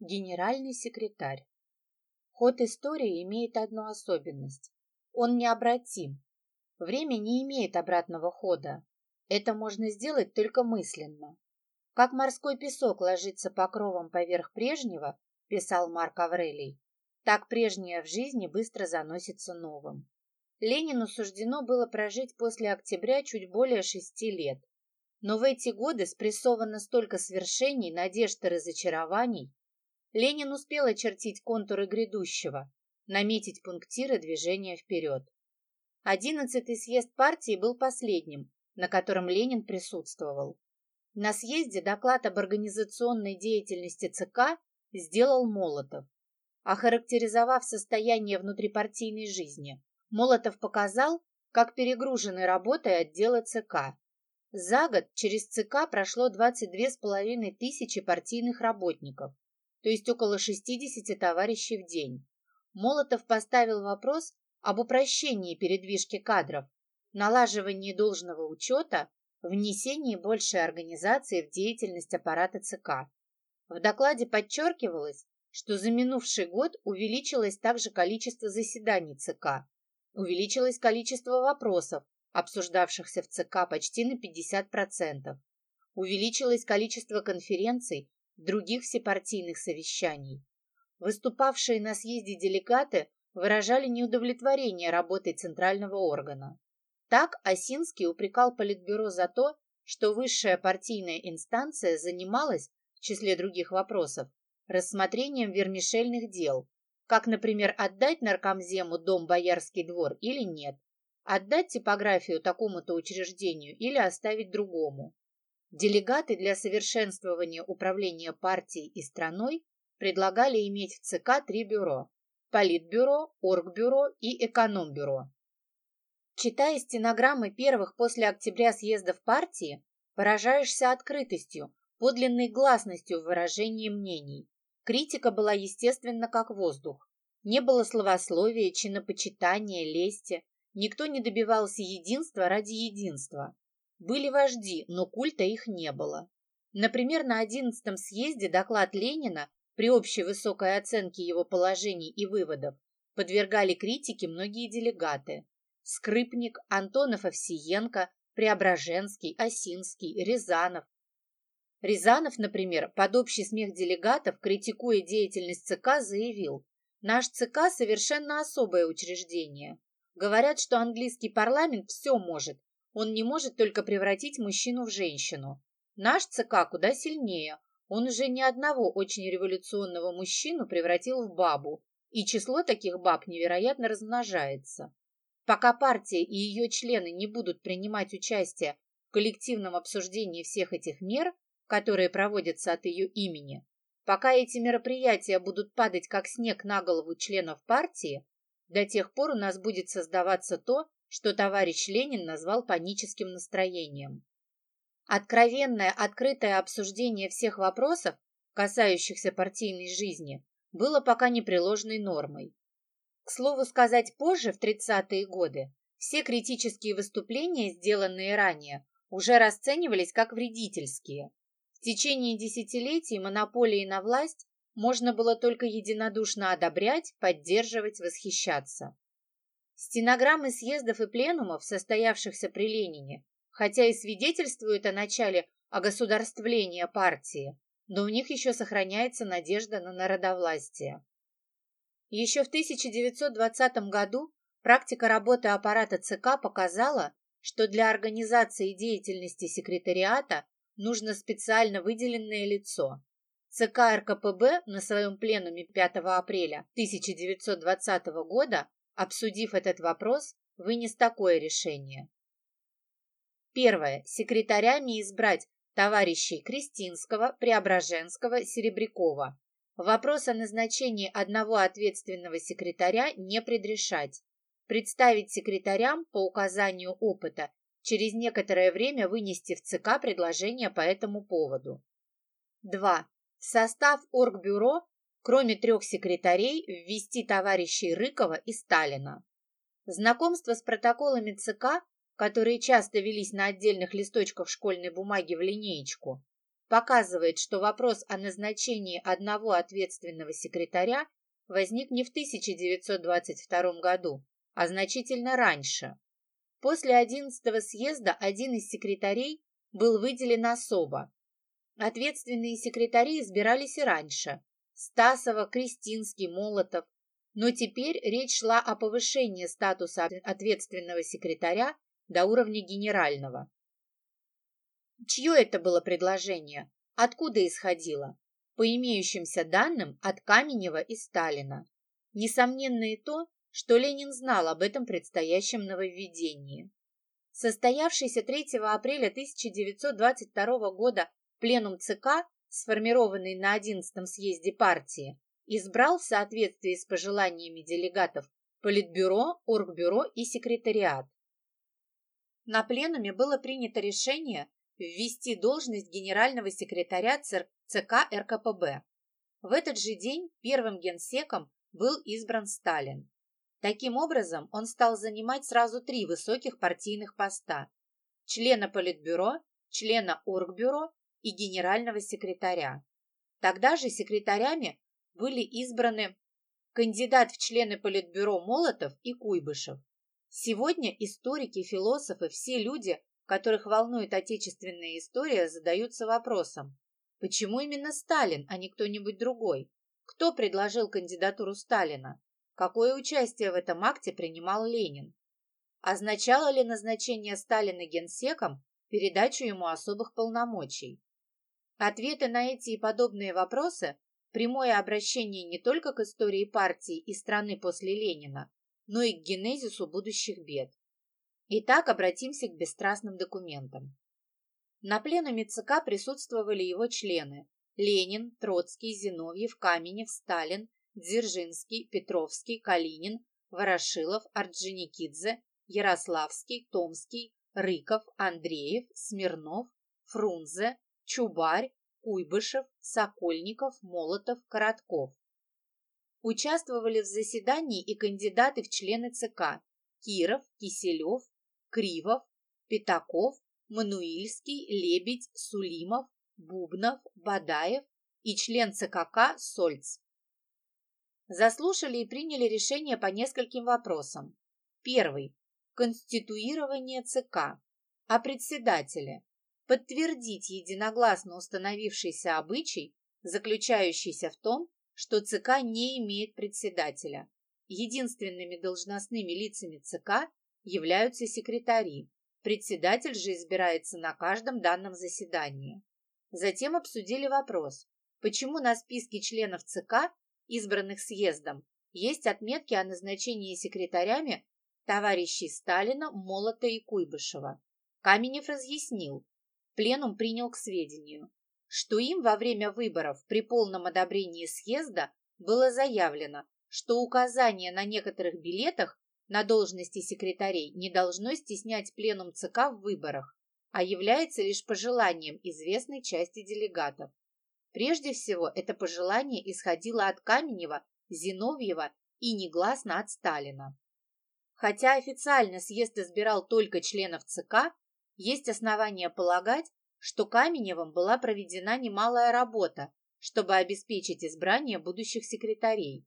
Генеральный секретарь. Ход истории имеет одну особенность. Он необратим. Время не имеет обратного хода. Это можно сделать только мысленно. Как морской песок ложится покровом поверх прежнего, писал Марк Аврелий, так прежнее в жизни быстро заносится новым. Ленину суждено было прожить после октября чуть более шести лет. Но в эти годы спрессовано столько свершений, надежд и разочарований, Ленин успел очертить контуры грядущего, наметить пунктиры движения вперед. Одиннадцатый съезд партии был последним, на котором Ленин присутствовал. На съезде доклад об организационной деятельности ЦК сделал Молотов. Охарактеризовав состояние внутрипартийной жизни, Молотов показал, как перегружены работой отдела ЦК. За год через ЦК прошло 22,5 тысячи партийных работников, то есть около 60 товарищей в день. Молотов поставил вопрос об упрощении передвижки кадров, налаживании должного учета, внесении большей организации в деятельность аппарата ЦК. В докладе подчеркивалось, что за минувший год увеличилось также количество заседаний ЦК, увеличилось количество вопросов, обсуждавшихся в ЦК почти на 50%, увеличилось количество конференций других всепартийных совещаний. Выступавшие на съезде делегаты выражали неудовлетворение работой центрального органа. Так Осинский упрекал Политбюро за то, что высшая партийная инстанция занималась, в числе других вопросов, рассмотрением вермишельных дел, как, например, отдать наркомзему дом Боярский двор или нет, отдать типографию такому-то учреждению или оставить другому. Делегаты для совершенствования управления партией и страной предлагали иметь в ЦК три бюро – Политбюро, Оргбюро и Экономбюро. Читая стенограммы первых после октября съездов партии, поражаешься открытостью, подлинной гласностью в выражении мнений. Критика была естественна, как воздух. Не было словословия, чинопочитания, лести. Никто не добивался единства ради единства. Были вожди, но культа их не было. Например, на 11-м съезде доклад Ленина при общей высокой оценке его положений и выводов подвергали критике многие делегаты. Скрипник, Антонов Овсиенко, Преображенский, Осинский, Рязанов. Рязанов, например, под общий смех делегатов, критикуя деятельность ЦК, заявил, «Наш ЦК совершенно особое учреждение. Говорят, что английский парламент все может, он не может только превратить мужчину в женщину. Наш ЦК куда сильнее. Он уже ни одного очень революционного мужчину превратил в бабу, и число таких баб невероятно размножается. Пока партия и ее члены не будут принимать участие в коллективном обсуждении всех этих мер, которые проводятся от ее имени, пока эти мероприятия будут падать как снег на голову членов партии, до тех пор у нас будет создаваться то, что товарищ Ленин назвал паническим настроением. Откровенное, открытое обсуждение всех вопросов, касающихся партийной жизни, было пока непреложной нормой. К слову сказать, позже, в 30-е годы, все критические выступления, сделанные ранее, уже расценивались как вредительские. В течение десятилетий монополии на власть можно было только единодушно одобрять, поддерживать, восхищаться. Стенограммы съездов и пленумов, состоявшихся при Ленине, хотя и свидетельствуют о начале огосударствления партии, но в них еще сохраняется надежда на народовластие. Еще в 1920 году практика работы аппарата ЦК показала, что для организации деятельности секретариата нужно специально выделенное лицо. ЦК РКПБ на своем пленуме 5 апреля 1920 года Обсудив этот вопрос, вынес такое решение. Первое. Секретарями избрать товарищей Кристинского, Преображенского, Серебрякова. Вопрос о назначении одного ответственного секретаря не предрешать. Представить секретарям по указанию опыта через некоторое время вынести в ЦК предложение по этому поводу. 2. В состав Оргбюро кроме трех секретарей, ввести товарищей Рыкова и Сталина. Знакомство с протоколами ЦК, которые часто велись на отдельных листочках школьной бумаги в линеечку, показывает, что вопрос о назначении одного ответственного секретаря возник не в 1922 году, а значительно раньше. После 11 съезда один из секретарей был выделен особо. Ответственные секретари избирались и раньше. Стасова, Кристинский, Молотов. Но теперь речь шла о повышении статуса ответственного секретаря до уровня генерального. Чье это было предложение? Откуда исходило? По имеющимся данным от Каменева и Сталина. Несомненно и то, что Ленин знал об этом предстоящем нововведении. Состоявшийся 3 апреля 1922 года пленум ЦК, сформированный на 11-м съезде партии, избрал в соответствии с пожеланиями делегатов Политбюро, Оргбюро и секретариат. На пленуме было принято решение ввести должность генерального секретаря ЦК РКПБ. В этот же день первым генсеком был избран Сталин. Таким образом, он стал занимать сразу три высоких партийных поста – члена Политбюро, члена Оргбюро и генерального секретаря. Тогда же секретарями были избраны кандидат в члены Политбюро Молотов и Куйбышев. Сегодня историки, философы, все люди, которых волнует отечественная история, задаются вопросом, почему именно Сталин, а не кто-нибудь другой? Кто предложил кандидатуру Сталина? Какое участие в этом акте принимал Ленин? Означало ли назначение Сталина генсеком передачу ему особых полномочий? Ответы на эти и подобные вопросы – прямое обращение не только к истории партии и страны после Ленина, но и к генезису будущих бед. Итак, обратимся к бесстрастным документам. На пленуме ЦК присутствовали его члены – Ленин, Троцкий, Зиновьев, Каменев, Сталин, Дзержинский, Петровский, Калинин, Ворошилов, Орджоникидзе, Ярославский, Томский, Рыков, Андреев, Смирнов, Фрунзе, Чубарь, Куйбышев, Сокольников, Молотов, Коротков. Участвовали в заседании и кандидаты в члены ЦК Киров, Киселев, Кривов, Пятаков, Мануильский, Лебедь, Сулимов, Бубнов, Бадаев и член ЦКК Сольц. Заслушали и приняли решение по нескольким вопросам. Первый. Конституирование ЦК. О председателе подтвердить единогласно установившийся обычай, заключающийся в том, что ЦК не имеет председателя. Единственными должностными лицами ЦК являются секретари. Председатель же избирается на каждом данном заседании. Затем обсудили вопрос, почему на списке членов ЦК, избранных съездом, есть отметки о назначении секретарями товарищей Сталина, Молота и Куйбышева. Каменев разъяснил, пленум принял к сведению, что им во время выборов при полном одобрении съезда было заявлено, что указание на некоторых билетах на должности секретарей не должно стеснять пленум ЦК в выборах, а является лишь пожеланием известной части делегатов. Прежде всего, это пожелание исходило от Каменева, Зиновьева и негласно от Сталина. Хотя официально съезд избирал только членов ЦК, есть основания полагать, что Каменевым была проведена немалая работа, чтобы обеспечить избрание будущих секретарей.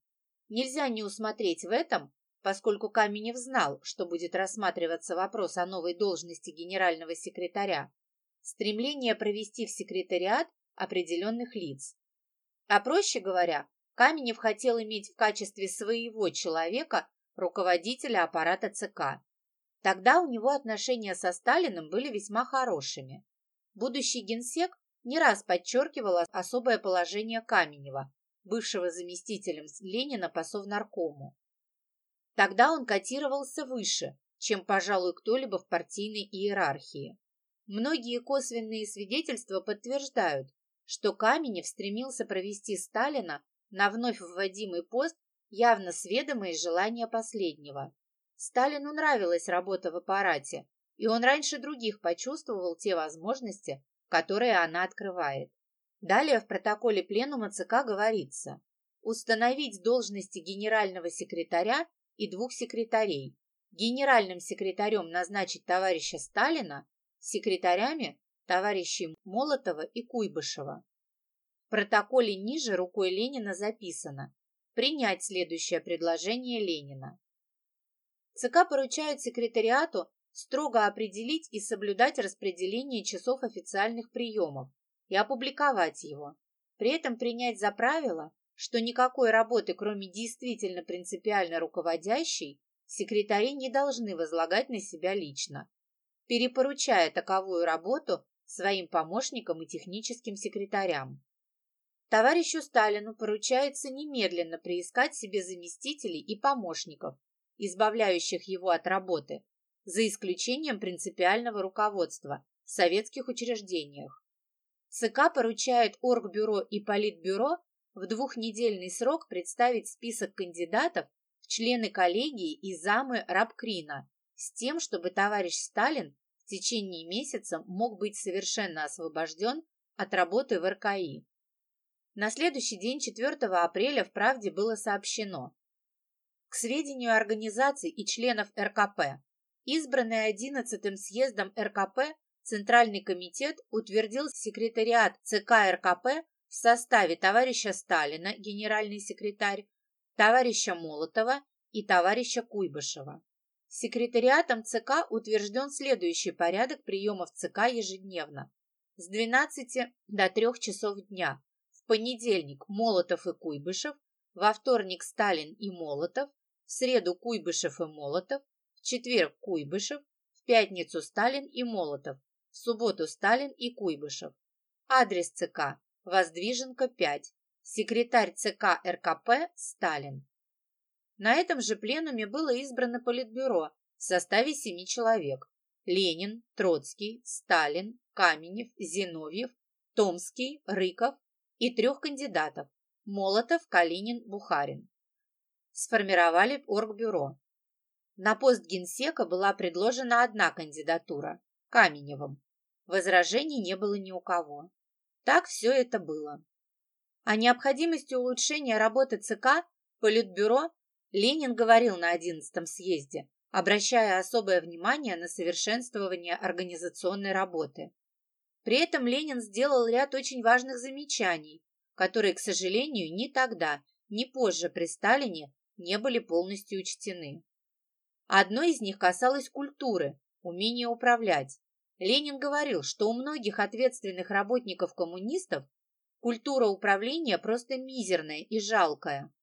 Нельзя не усмотреть в этом, поскольку Каменев знал, что будет рассматриваться вопрос о новой должности генерального секретаря, стремление провести в секретариат определенных лиц. А проще говоря, Каменев хотел иметь в качестве своего человека руководителя аппарата ЦК. Тогда у него отношения со Сталиным были весьма хорошими. Будущий генсек не раз подчеркивал особое положение Каменева, бывшего заместителем Ленина по Совнаркому. Тогда он котировался выше, чем, пожалуй, кто-либо в партийной иерархии. Многие косвенные свидетельства подтверждают, что Каменев стремился провести Сталина на вновь вводимый пост явно с ведома желания последнего. Сталину нравилась работа в аппарате, и он раньше других почувствовал те возможности, которые она открывает. Далее в протоколе Пленума ЦК говорится установить должности генерального секретаря и двух секретарей. Генеральным секретарем назначить товарища Сталина, секретарями товарищей Молотова и Куйбышева. В протоколе ниже рукой Ленина записано принять следующее предложение Ленина. ЦК поручает секретариату строго определить и соблюдать распределение часов официальных приемов и опубликовать его. При этом принять за правило, что никакой работы, кроме действительно принципиально руководящей, секретари не должны возлагать на себя лично, перепоручая таковую работу своим помощникам и техническим секретарям. Товарищу Сталину поручается немедленно приискать себе заместителей и помощников, избавляющих его от работы, за исключением принципиального руководства в советских учреждениях. ЦК поручает Оргбюро и Политбюро в двухнедельный срок представить список кандидатов в члены коллегии и замы Рабкрина с тем, чтобы товарищ Сталин в течение месяца мог быть совершенно освобожден от работы в РКИ. На следующий день, 4 апреля, в «Правде» было сообщено. К сведению организаций и членов РКП, избранный 11 съездом РКП Центральный комитет утвердил секретариат ЦК РКП в составе товарища Сталина, генеральный секретарь, товарища Молотова и товарища Куйбышева. Секретариатом ЦК утвержден следующий порядок приемов ЦК ежедневно. С 12 до 3 часов дня. В понедельник Молотов и Куйбышев, во вторник Сталин и Молотов, в среду Куйбышев и Молотов, в четверг Куйбышев, в пятницу Сталин и Молотов, в субботу Сталин и Куйбышев. Адрес ЦК Воздвиженка 5. Секретарь ЦК РКП Сталин. На этом же пленуме было избрано Политбюро в составе семи человек. Ленин, Троцкий, Сталин, Каменев, Зиновьев, Томский, Рыков и трех кандидатов – Молотов, Калинин, Бухарин. Сформировали Оргбюро. На пост генсека была предложена одна кандидатура – Каменевым. Возражений не было ни у кого. Так все это было. О необходимости улучшения работы ЦК, Политбюро, Ленин говорил на 11 съезде, обращая особое внимание на совершенствование организационной работы. При этом Ленин сделал ряд очень важных замечаний, которые, к сожалению, ни тогда, ни позже при Сталине не были полностью учтены. Одно из них касалось культуры, умения управлять. Ленин говорил, что у многих ответственных работников-коммунистов культура управления просто мизерная и жалкая.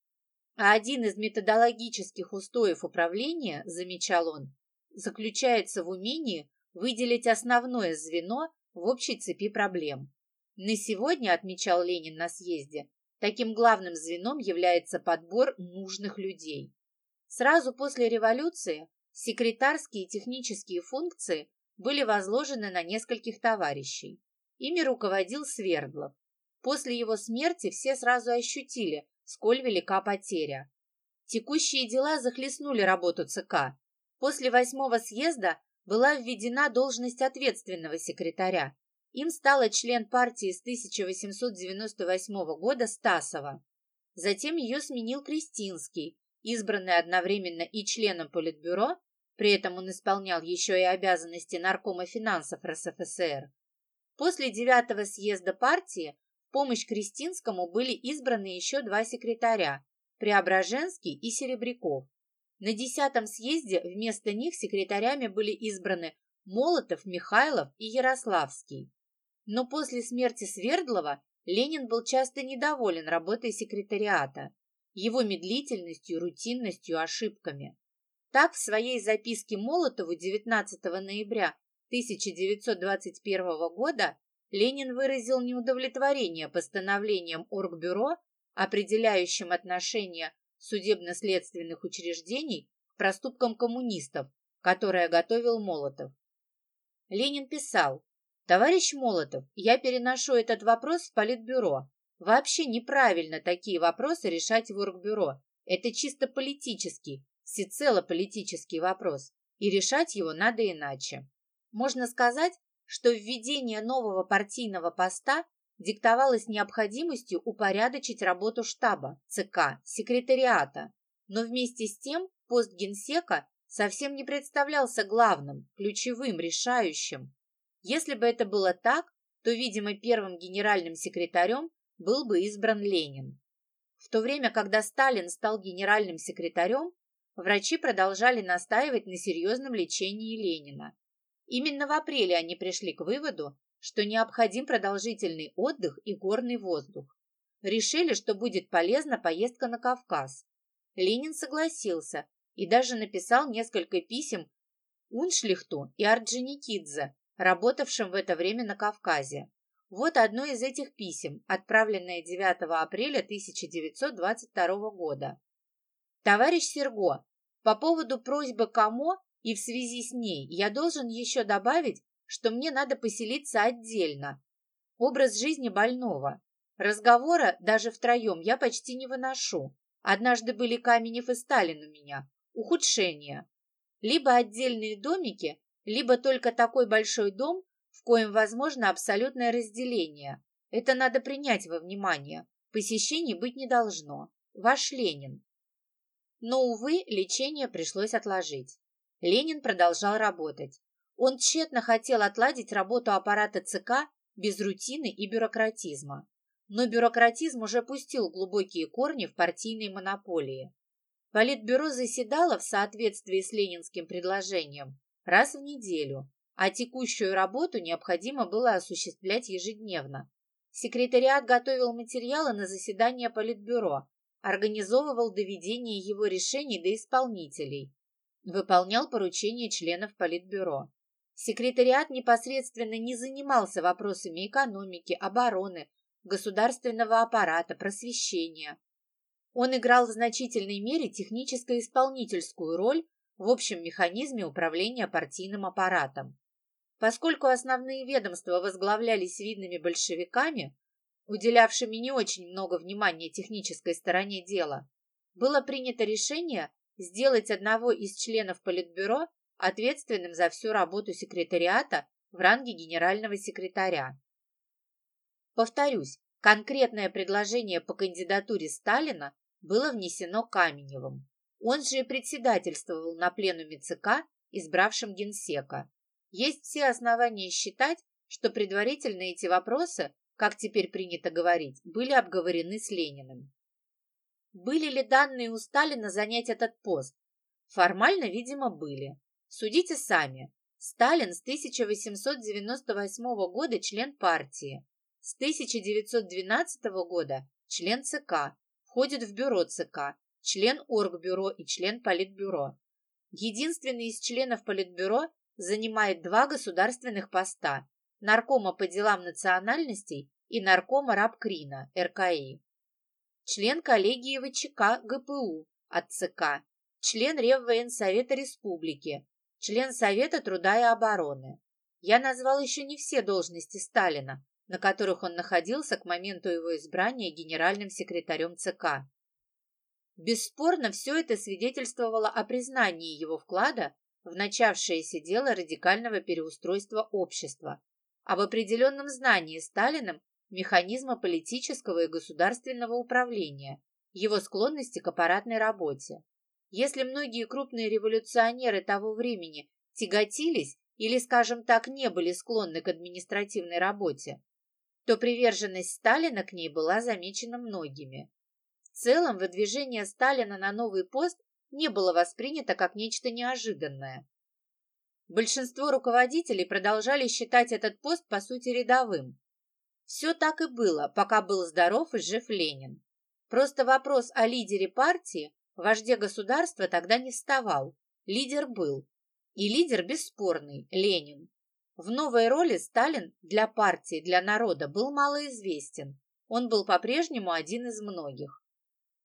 А один из методологических устоев управления, замечал он, заключается в умении выделить основное звено в общей цепи проблем. На сегодня, отмечал Ленин на съезде, таким главным звеном является подбор нужных людей. Сразу после революции секретарские и технические функции были возложены на нескольких товарищей. Ими руководил Свердлов. После его смерти все сразу ощутили, сколь велика потеря. Текущие дела захлестнули работу ЦК. После восьмого съезда была введена должность ответственного секретаря. Им стала член партии с 1898 года Стасова. Затем ее сменил Кристинский, избранный одновременно и членом Политбюро, при этом он исполнял еще и обязанности наркома финансов РСФСР. После девятого съезда партии в помощь Кристинскому были избраны еще два секретаря – Преображенский и Серебряков. На десятом съезде вместо них секретарями были избраны Молотов, Михайлов и Ярославский. Но после смерти Свердлова Ленин был часто недоволен работой секретариата, его медлительностью, рутинностью, ошибками. Так, в своей записке Молотову 19 ноября 1921 года Ленин выразил неудовлетворение постановлением Оргбюро, определяющим отношение судебно-следственных учреждений к проступкам коммунистов, которое готовил Молотов. Ленин писал, «Товарищ Молотов, я переношу этот вопрос в Политбюро. Вообще неправильно такие вопросы решать в Оргбюро. Это чисто политический, всецело политический вопрос, и решать его надо иначе. Можно сказать, что введение нового партийного поста диктовалось необходимостью упорядочить работу штаба, ЦК, секретариата, но вместе с тем пост генсека совсем не представлялся главным, ключевым, решающим. Если бы это было так, то, видимо, первым генеральным секретарем был бы избран Ленин. В то время, когда Сталин стал генеральным секретарем, врачи продолжали настаивать на серьезном лечении Ленина. Именно в апреле они пришли к выводу, что необходим продолжительный отдых и горный воздух. Решили, что будет полезна поездка на Кавказ. Ленин согласился и даже написал несколько писем Уншлихту и Орджоникидзе, работавшим в это время на Кавказе. Вот одно из этих писем, отправленное 9 апреля 1922 года. Товарищ Серго, по поводу просьбы Камо и в связи с ней я должен еще добавить, что мне надо поселиться отдельно. Образ жизни больного. Разговора даже втроем я почти не выношу. Однажды были Каменев и Сталин у меня. Ухудшение. Либо отдельные домики, либо только такой большой дом, в коем возможно абсолютное разделение. Это надо принять во внимание. Посещений быть не должно. Ваш Ленин. Но, увы, лечение пришлось отложить. Ленин продолжал работать. Он тщетно хотел отладить работу аппарата ЦК без рутины и бюрократизма. Но бюрократизм уже пустил глубокие корни в партийной монополии. Политбюро заседало в соответствии с ленинским предложением раз в неделю, а текущую работу необходимо было осуществлять ежедневно. Секретариат готовил материалы на заседание Политбюро, организовывал доведение его решений до исполнителей, выполнял поручения членов Политбюро. Секретариат непосредственно не занимался вопросами экономики, обороны, государственного аппарата, просвещения. Он играл в значительной мере техническо-исполнительскую роль в общем механизме управления партийным аппаратом. Поскольку основные ведомства возглавлялись видными большевиками, уделявшими не очень много внимания технической стороне дела, было принято решение сделать одного из членов Политбюро ответственным за всю работу секретариата в ранге генерального секретаря. Повторюсь, конкретное предложение по кандидатуре Сталина было внесено Каменевым. Он же и председательствовал на пленуме ЦК, избравшем генсека. Есть все основания считать, что предварительно эти вопросы, как теперь принято говорить, были обговорены с Лениным. Были ли данные у Сталина занять этот пост? Формально, видимо, были. Судите сами. Сталин с 1898 года член партии. С 1912 года член ЦК, входит в бюро ЦК, член Оргбюро и член Политбюро. Единственный из членов Политбюро занимает два государственных поста – наркома по делам национальностей и наркома Рабкрина, РКИ. Член коллегии ВЧК ГПУ от ЦК, член Реввоенсовета Республики, член Совета труда и обороны. Я назвал еще не все должности Сталина, на которых он находился к моменту его избрания генеральным секретарем ЦК. Бесспорно, все это свидетельствовало о признании его вклада в начавшееся дело радикального переустройства общества, об определенном знании Сталиным механизма политического и государственного управления, его склонности к аппаратной работе. Если многие крупные революционеры того времени тяготились или, скажем так, не были склонны к административной работе, то приверженность Сталина к ней была замечена многими. Целом, выдвижение Сталина на новый пост не было воспринято как нечто неожиданное. Большинство руководителей продолжали считать этот пост по сути рядовым. Все так и было, пока был здоров и жив Ленин. Просто вопрос о лидере партии Вожде государства тогда не вставал. Лидер был. И лидер бесспорный – Ленин. В новой роли Сталин для партии, для народа был малоизвестен. Он был по-прежнему один из многих.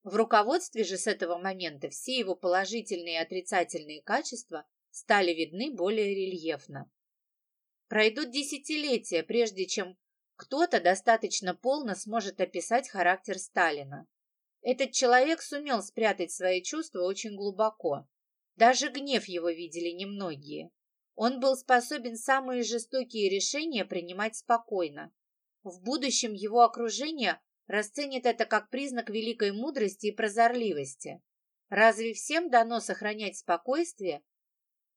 В руководстве же с этого момента все его положительные и отрицательные качества стали видны более рельефно. Пройдут десятилетия, прежде чем кто-то достаточно полно сможет описать характер Сталина. Этот человек сумел спрятать свои чувства очень глубоко. Даже гнев его видели немногие. Он был способен самые жестокие решения принимать спокойно. В будущем его окружение расценит это как признак великой мудрости и прозорливости. Разве всем дано сохранять спокойствие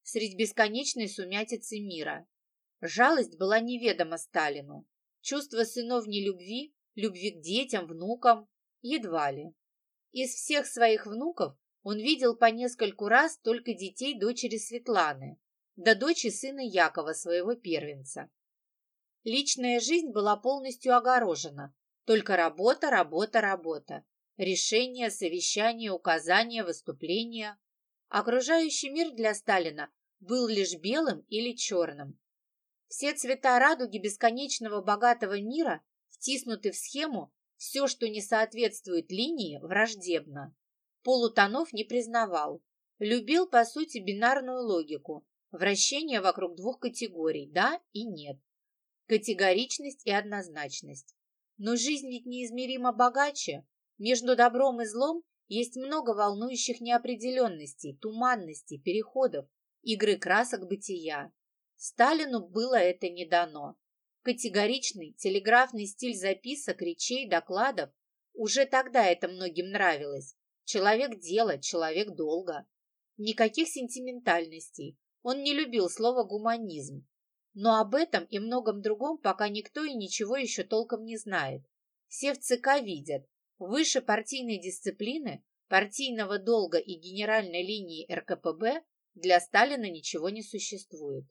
среди бесконечной сумятицы мира? Жалость была неведома Сталину. Чувство сынов нелюбви, любви к детям, внукам – едва ли. Из всех своих внуков он видел по нескольку раз только детей дочери Светланы, да дочери сына Якова, своего первенца. Личная жизнь была полностью огорожена. Только работа, работа, работа. Решения, совещания, указания, выступления. Окружающий мир для Сталина был лишь белым или черным. Все цвета радуги бесконечного богатого мира втиснуты в схему «все, что не соответствует линии, враждебно». Полутонов не признавал. Любил, по сути, бинарную логику, вращение вокруг двух категорий «да» и «нет», категоричность и однозначность. Но жизнь ведь неизмеримо богаче. Между добром и злом есть много волнующих неопределенностей, туманностей, переходов, игры красок бытия. Сталину было это не дано. Категоричный телеграфный стиль записок, речей, докладов. Уже тогда это многим нравилось. Человек дела, человек долга. Никаких сентиментальностей. Он не любил слово «гуманизм». Но об этом и многом другом пока никто и ничего еще толком не знает. Все в ЦК видят. Выше партийной дисциплины, партийного долга и генеральной линии РКПБ для Сталина ничего не существует.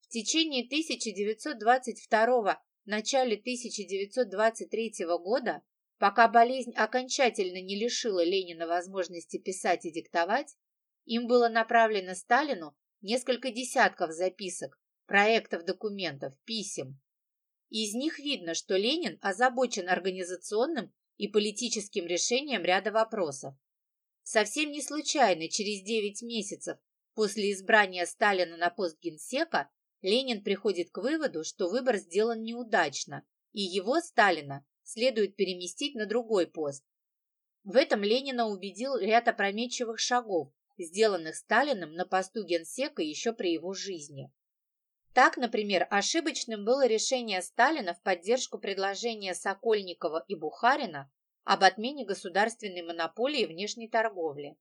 В течение 1922 начале 1923 года, пока болезнь окончательно не лишила Ленина возможности писать и диктовать, им было направлено Сталину несколько десятков записок, проектов документов, писем. Из них видно, что Ленин озабочен организационным и политическим решением ряда вопросов. Совсем не случайно через 9 месяцев После избрания Сталина на пост генсека Ленин приходит к выводу, что выбор сделан неудачно, и его, Сталина, следует переместить на другой пост. В этом Ленина убедил ряд опрометчивых шагов, сделанных Сталиным на посту генсека еще при его жизни. Так, например, ошибочным было решение Сталина в поддержку предложения Сокольникова и Бухарина об отмене государственной монополии внешней торговли.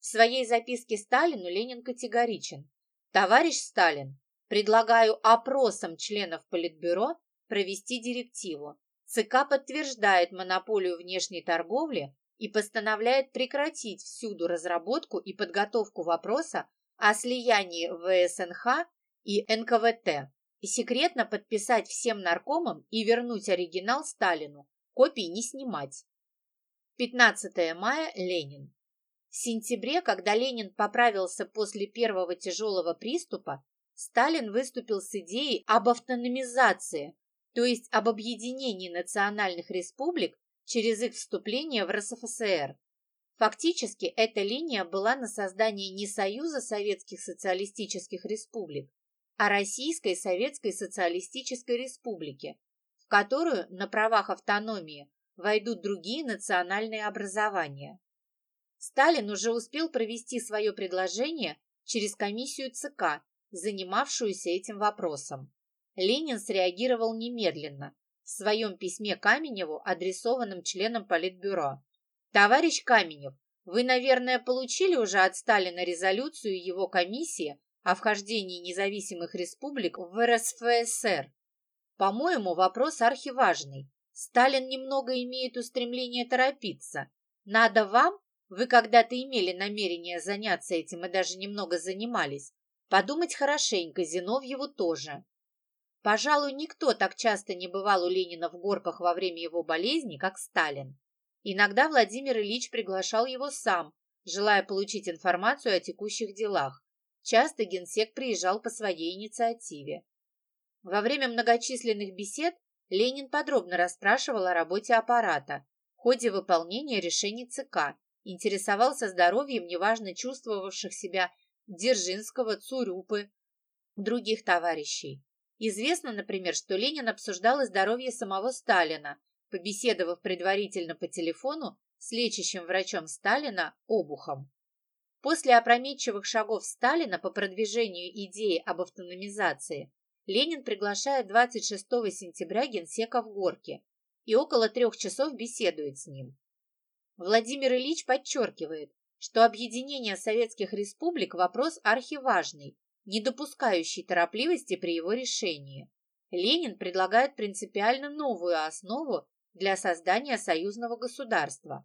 В своей записке Сталину Ленин категоричен. Товарищ Сталин, предлагаю опросом членов Политбюро провести директиву. ЦК подтверждает монополию внешней торговли и постановляет прекратить всюду разработку и подготовку вопроса о слиянии ВСНХ и НКВТ и секретно подписать всем наркомам и вернуть оригинал Сталину, копии не снимать. 15 мая, Ленин. В сентябре, когда Ленин поправился после первого тяжелого приступа, Сталин выступил с идеей об автономизации, то есть об объединении национальных республик через их вступление в РСФСР. Фактически, эта линия была на создание не Союза Советских Социалистических Республик, а Российской Советской Социалистической Республики, в которую на правах автономии войдут другие национальные образования. Сталин уже успел провести свое предложение через комиссию ЦК, занимавшуюся этим вопросом. Ленин среагировал немедленно в своем письме Каменеву, адресованном членам Политбюро. «Товарищ Каменев, вы, наверное, получили уже от Сталина резолюцию его комиссии о вхождении независимых республик в РСФСР. По-моему, вопрос архиважный. Сталин немного имеет устремление торопиться. Надо вам вы когда-то имели намерение заняться этим и даже немного занимались. Подумать хорошенько, Зиновьеву тоже. Пожалуй, никто так часто не бывал у Ленина в горках во время его болезни, как Сталин. Иногда Владимир Ильич приглашал его сам, желая получить информацию о текущих делах. Часто генсек приезжал по своей инициативе. Во время многочисленных бесед Ленин подробно расспрашивал о работе аппарата, ходе выполнения решений ЦК интересовался здоровьем неважно чувствовавших себя Дзержинского, Цурюпы, других товарищей. Известно, например, что Ленин обсуждал и здоровье самого Сталина, побеседовав предварительно по телефону с лечащим врачом Сталина Обухом. После опрометчивых шагов Сталина по продвижению идеи об автономизации Ленин приглашает 26 сентября генсека в Горки и около трех часов беседует с ним. Владимир Ильич подчеркивает, что объединение советских республик – вопрос архиважный, не допускающий торопливости при его решении. Ленин предлагает принципиально новую основу для создания союзного государства.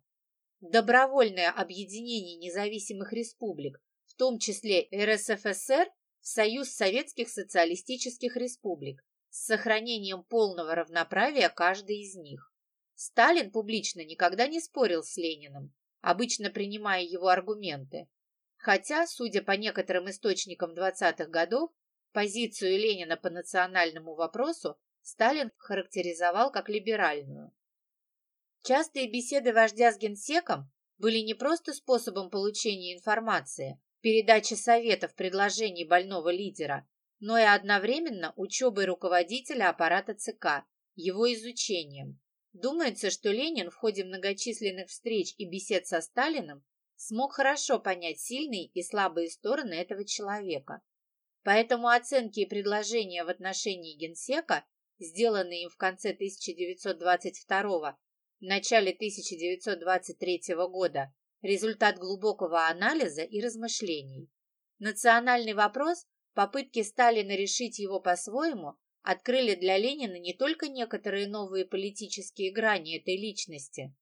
Добровольное объединение независимых республик, в том числе РСФСР, в Союз Советских Социалистических Республик, с сохранением полного равноправия каждой из них. Сталин публично никогда не спорил с Лениным, обычно принимая его аргументы. Хотя, судя по некоторым источникам 20-х годов, позицию Ленина по национальному вопросу Сталин характеризовал как либеральную. Частые беседы вождя с генсеком были не просто способом получения информации, передачи советов, предложений больного лидера, но и одновременно учебой руководителя аппарата ЦК, его изучением. Думается, что Ленин в ходе многочисленных встреч и бесед со Сталиным смог хорошо понять сильные и слабые стороны этого человека. Поэтому оценки и предложения в отношении генсека, сделанные им в конце 1922 в начале 1923 года, результат глубокого анализа и размышлений. Национальный вопрос, попытки Сталина решить его по-своему, открыли для Ленина не только некоторые новые политические грани этой личности,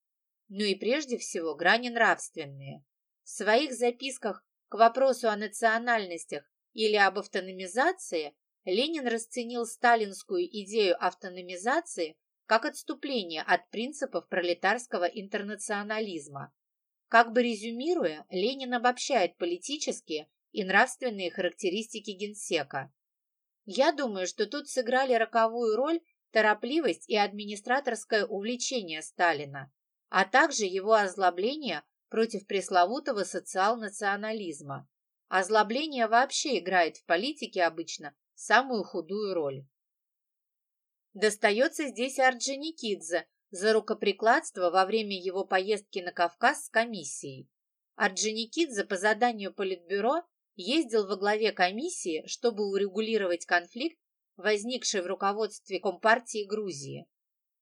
но и прежде всего грани нравственные. В своих записках к вопросу о национальностях или об автономизации Ленин расценил сталинскую идею автономизации как отступление от принципов пролетарского интернационализма. Как бы резюмируя, Ленин обобщает политические и нравственные характеристики генсека. Я думаю, что тут сыграли роковую роль торопливость и администраторское увлечение Сталина, а также его озлобление против пресловутого социал-национализма. Озлобление вообще играет в политике обычно самую худую роль. Достается здесь Орджоникидзе за рукоприкладство во время его поездки на Кавказ с комиссией. Орджоникидзе по заданию Политбюро ездил во главе комиссии, чтобы урегулировать конфликт, возникший в руководстве Компартии Грузии.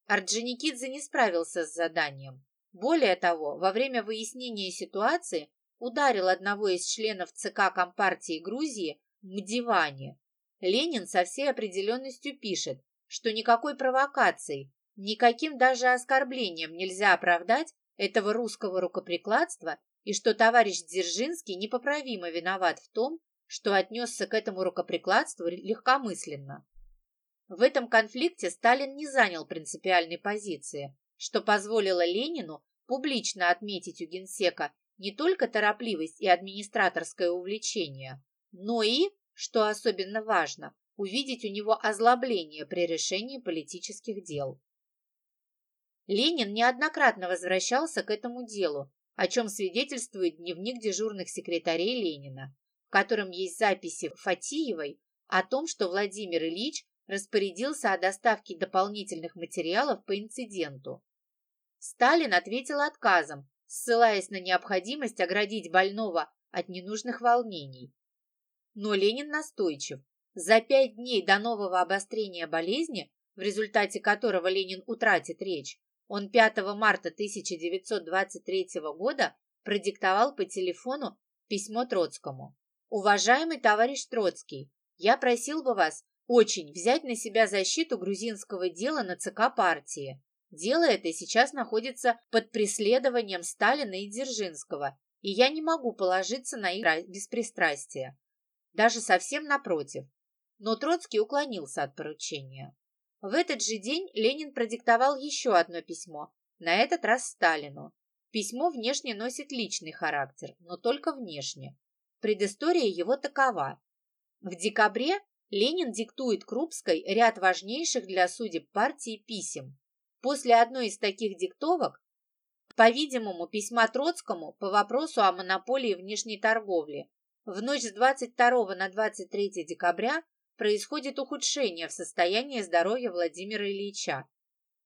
Орджоникидзе не справился с заданием. Более того, во время выяснения ситуации ударил одного из членов ЦК Компартии Грузии в диване. Ленин со всей определенностью пишет, что никакой провокацией, никаким даже оскорблением нельзя оправдать этого русского рукоприкладства и что товарищ Дзержинский непоправимо виноват в том, что отнесся к этому рукоприкладству легкомысленно. В этом конфликте Сталин не занял принципиальной позиции, что позволило Ленину публично отметить у генсека не только торопливость и администраторское увлечение, но и, что особенно важно, увидеть у него озлобление при решении политических дел. Ленин неоднократно возвращался к этому делу, о чем свидетельствует дневник дежурных секретарей Ленина, в котором есть записи Фатиевой о том, что Владимир Ильич распорядился о доставке дополнительных материалов по инциденту. Сталин ответил отказом, ссылаясь на необходимость оградить больного от ненужных волнений. Но Ленин настойчив. За пять дней до нового обострения болезни, в результате которого Ленин утратит речь, он 5 марта 1923 года продиктовал по телефону письмо Троцкому. «Уважаемый товарищ Троцкий, я просил бы вас очень взять на себя защиту грузинского дела на ЦК партии. Дело это сейчас находится под преследованием Сталина и Дзержинского, и я не могу положиться на их беспристрастие. Даже совсем напротив. Но Троцкий уклонился от поручения. В этот же день Ленин продиктовал еще одно письмо, на этот раз Сталину. Письмо внешне носит личный характер, но только внешне. Предыстория его такова. В декабре Ленин диктует Крупской ряд важнейших для судеб партии писем, После одной из таких диктовок, по-видимому, письма Троцкому по вопросу о монополии внешней торговли, в ночь с 22 на 23 декабря происходит ухудшение в состоянии здоровья Владимира Ильича.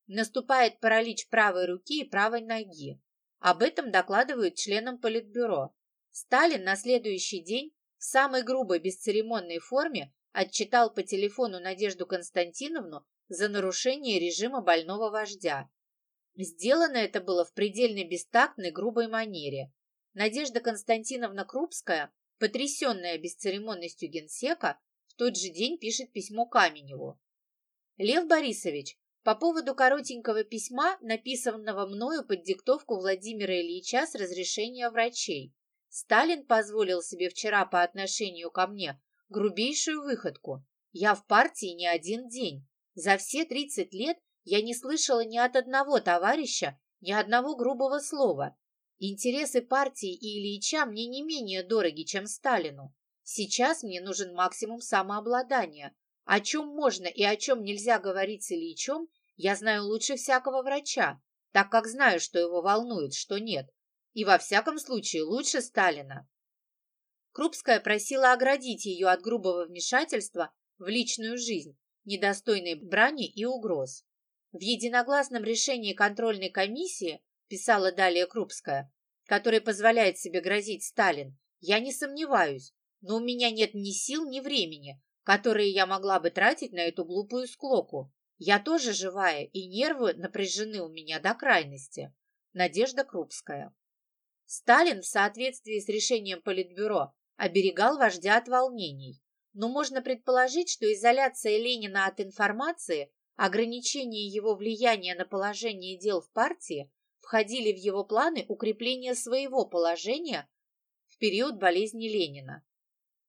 Наступает паралич правой руки и правой ноги. Об этом докладывают членам Политбюро. Сталин на следующий день в самой грубой бесцеремонной форме отчитал по телефону Надежду Константиновну за нарушение режима больного вождя. Сделано это было в предельно бестактной грубой манере. Надежда Константиновна Крупская потрясенная бесцеремонностью генсека, в тот же день пишет письмо Каменеву. «Лев Борисович, по поводу коротенького письма, написанного мною под диктовку Владимира Ильича с разрешения врачей, Сталин позволил себе вчера по отношению ко мне грубейшую выходку. Я в партии не один день. За все 30 лет я не слышала ни от одного товарища ни одного грубого слова. Интересы партии и Ильича мне не менее дороги, чем Сталину. Сейчас мне нужен максимум самообладания. О чем можно и о чем нельзя говорить с Ильичем, я знаю лучше всякого врача, так как знаю, что его волнует, что нет. И во всяком случае лучше Сталина. Крупская просила оградить ее от грубого вмешательства в личную жизнь, недостойной брани и угроз. В единогласном решении контрольной комиссии, писала далее Крупская, который позволяет себе грозить Сталин, я не сомневаюсь, но у меня нет ни сил, ни времени, которые я могла бы тратить на эту глупую склоку. Я тоже живая, и нервы напряжены у меня до крайности. Надежда Крупская. Сталин в соответствии с решением Политбюро оберегал вождя от волнений, но можно предположить, что изоляция Ленина от информации, ограничение его влияния на положение дел в партии входили в его планы укрепления своего положения в период болезни Ленина.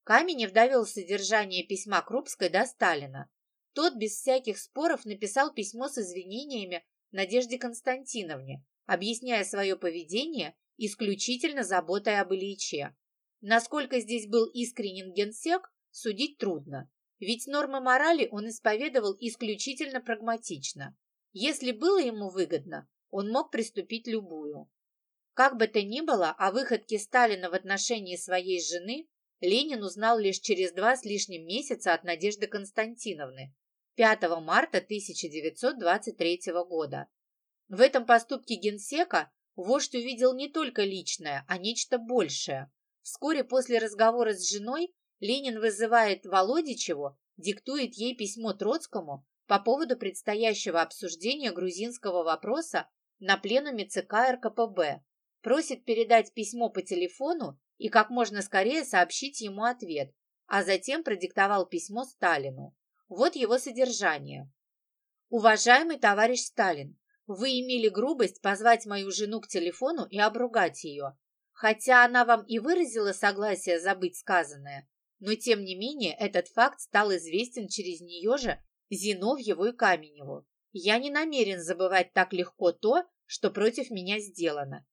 Каменев довел содержание письма Крупской до Сталина. Тот без всяких споров написал письмо с извинениями Надежде Константиновне, объясняя свое поведение исключительно заботой об Ильиче. Насколько здесь был искренен генсек, судить трудно, ведь нормы морали он исповедовал исключительно прагматично. Если было ему выгодно, он мог приступить любую. Как бы то ни было, о выходке Сталина в отношении своей жены Ленин узнал лишь через два с лишним месяца от Надежды Константиновны, 5 марта 1923 года. В этом поступке генсека вождь увидел не только личное, а нечто большее. Вскоре после разговора с женой Ленин вызывает Володичеву, диктует ей письмо Троцкому по поводу предстоящего обсуждения грузинского вопроса на пленуме ЦК РКПБ, просит передать письмо по телефону и как можно скорее сообщить ему ответ, а затем продиктовал письмо Сталину. Вот его содержание. «Уважаемый товарищ Сталин, вы имели грубость позвать мою жену к телефону и обругать ее. Хотя она вам и выразила согласие забыть сказанное, но тем не менее этот факт стал известен через нее же Зиновьеву и Каменеву. Я не намерен забывать так легко то, что против меня сделано.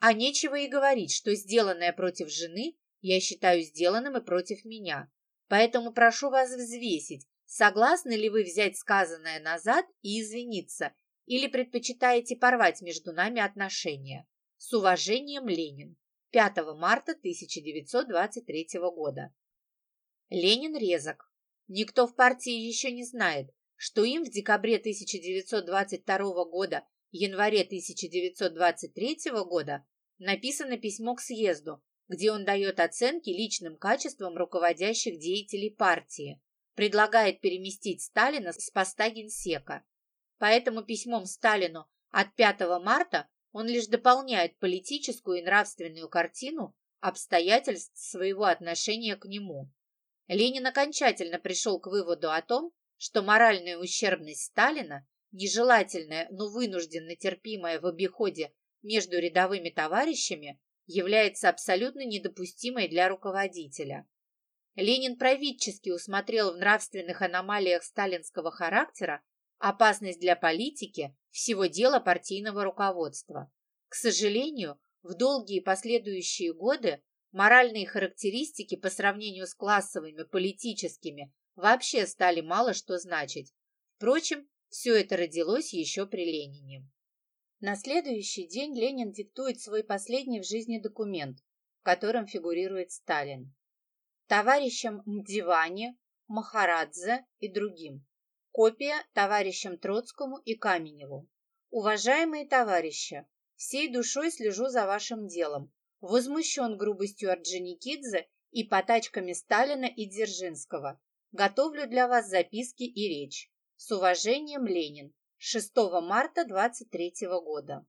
А нечего и говорить, что сделанное против жены я считаю сделанным и против меня. Поэтому прошу вас взвесить, согласны ли вы взять сказанное назад и извиниться, или предпочитаете порвать между нами отношения. С уважением, Ленин. 5 марта 1923 года. Ленин резок. Никто в партии еще не знает, что им в декабре 1922 года, январе 1923 года написано письмо к съезду, где он дает оценки личным качествам руководящих деятелей партии, предлагает переместить Сталина с поста генсека. Поэтому письмом Сталину от 5 марта он лишь дополняет политическую и нравственную картину обстоятельств своего отношения к нему. Ленин окончательно пришел к выводу о том, что моральная ущербность Сталина, нежелательная, но вынужденно терпимая в обиходе между рядовыми товарищами, является абсолютно недопустимой для руководителя. Ленин правительски усмотрел в нравственных аномалиях сталинского характера опасность для политики всего дела партийного руководства. К сожалению, в долгие последующие годы моральные характеристики по сравнению с классовыми, политическими вообще стали мало что значить. Впрочем, все это родилось еще при Ленине. На следующий день Ленин диктует свой последний в жизни документ, в котором фигурирует Сталин. Товарищам Мдиване, Махарадзе и другим Копия товарищам Троцкому и Каменеву. Уважаемые товарищи, всей душой слежу за вашим делом. Возмущен грубостью Орджоникидзе и потачками Сталина и Дзержинского. Готовлю для вас записки и речь. С уважением, Ленин. 6 марта 23 года.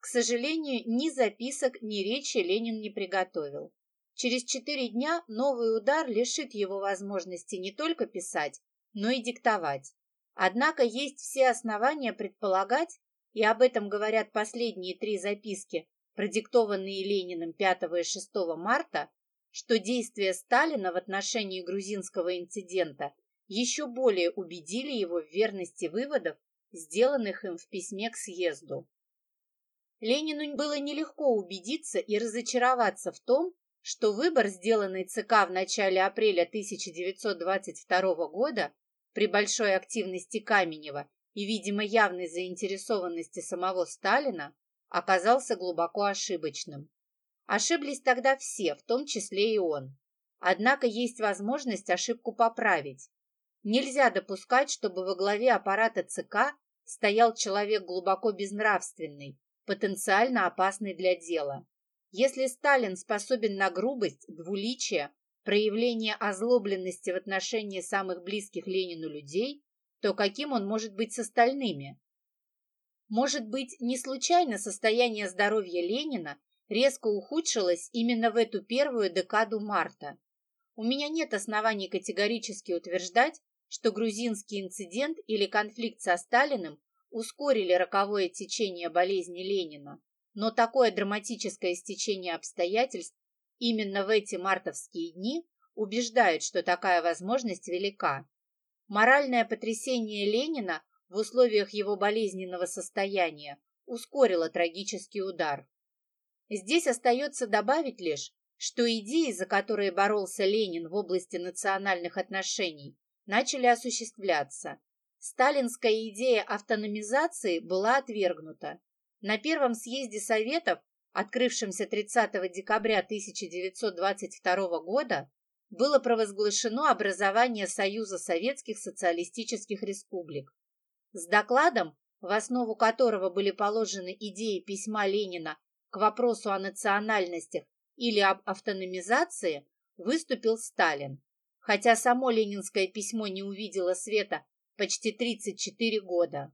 К сожалению, ни записок, ни речи Ленин не приготовил. Через четыре дня новый удар лишит его возможности не только писать, но и диктовать. Однако есть все основания предполагать, и об этом говорят последние три записки, продиктованные Лениным 5 и 6 марта, что действия Сталина в отношении грузинского инцидента еще более убедили его в верности выводов, сделанных им в письме к съезду. Ленину было нелегко убедиться и разочароваться в том, что выбор, сделанный ЦК в начале апреля 1922 года при большой активности Каменева и, видимо, явной заинтересованности самого Сталина, оказался глубоко ошибочным. Ошиблись тогда все, в том числе и он. Однако есть возможность ошибку поправить. Нельзя допускать, чтобы во главе аппарата ЦК стоял человек глубоко безнравственный, потенциально опасный для дела. Если Сталин способен на грубость, двуличие, проявление озлобленности в отношении самых близких Ленину людей, то каким он может быть с остальными? Может быть, не случайно состояние здоровья Ленина резко ухудшилось именно в эту первую декаду марта. У меня нет оснований категорически утверждать, что грузинский инцидент или конфликт со Сталиным ускорили роковое течение болезни Ленина, но такое драматическое стечение обстоятельств именно в эти мартовские дни убеждает, что такая возможность велика. Моральное потрясение Ленина в условиях его болезненного состояния ускорило трагический удар. Здесь остается добавить лишь, что идеи, за которые боролся Ленин в области национальных отношений, начали осуществляться. Сталинская идея автономизации была отвергнута. На первом съезде Советов, открывшемся 30 декабря 1922 года, было провозглашено образование Союза Советских Социалистических Республик. С докладом, в основу которого были положены идеи письма Ленина к вопросу о национальностях или об автономизации, выступил Сталин. Хотя само ленинское письмо не увидело света почти 34 года.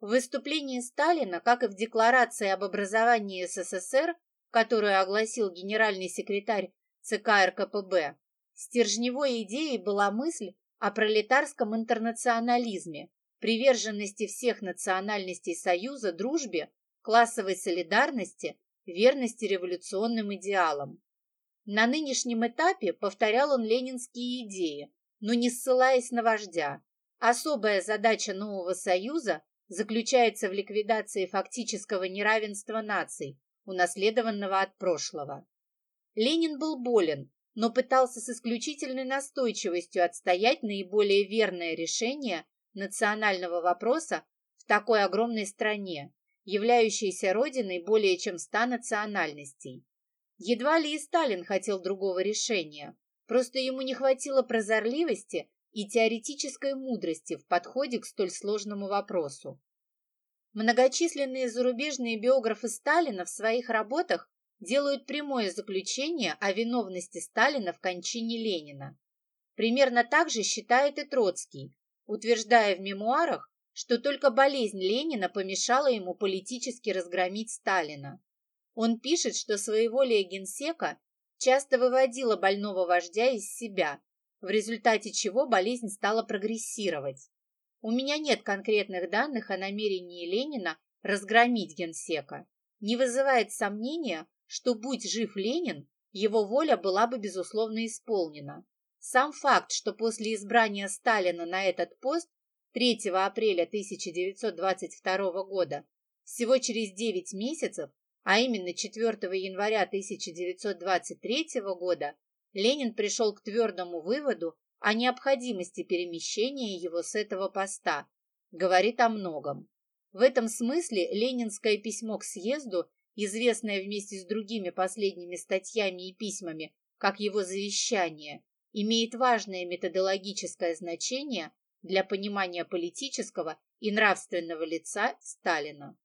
В выступлении Сталина, как и в декларации об образовании СССР, которую огласил генеральный секретарь ЦК РКПБ, стержневой идеей была мысль о пролетарском интернационализме, приверженности всех национальностей Союза дружбе, классовой солидарности, верности революционным идеалам. На нынешнем этапе повторял он ленинские идеи, но не ссылаясь на вождя. Особая задача нового Союза заключается в ликвидации фактического неравенства наций, унаследованного от прошлого. Ленин был болен, но пытался с исключительной настойчивостью отстоять наиболее верное решение национального вопроса в такой огромной стране, являющейся родиной более чем ста национальностей. Едва ли и Сталин хотел другого решения, просто ему не хватило прозорливости и теоретической мудрости в подходе к столь сложному вопросу. Многочисленные зарубежные биографы Сталина в своих работах делают прямое заключение о виновности Сталина в кончине Ленина. Примерно так же считает и Троцкий, утверждая в мемуарах, что только болезнь Ленина помешала ему политически разгромить Сталина. Он пишет, что своеволие генсека часто выводило больного вождя из себя, в результате чего болезнь стала прогрессировать. У меня нет конкретных данных о намерении Ленина разгромить генсека. Не вызывает сомнения, что, будь жив Ленин, его воля была бы, безусловно, исполнена. Сам факт, что после избрания Сталина на этот пост 3 апреля 1922 года, всего через 9 месяцев, а именно 4 января 1923 года, Ленин пришел к твердому выводу о необходимости перемещения его с этого поста, говорит о многом. В этом смысле ленинское письмо к съезду, известное вместе с другими последними статьями и письмами как его завещание, имеет важное методологическое значение для понимания политического и нравственного лица Сталина.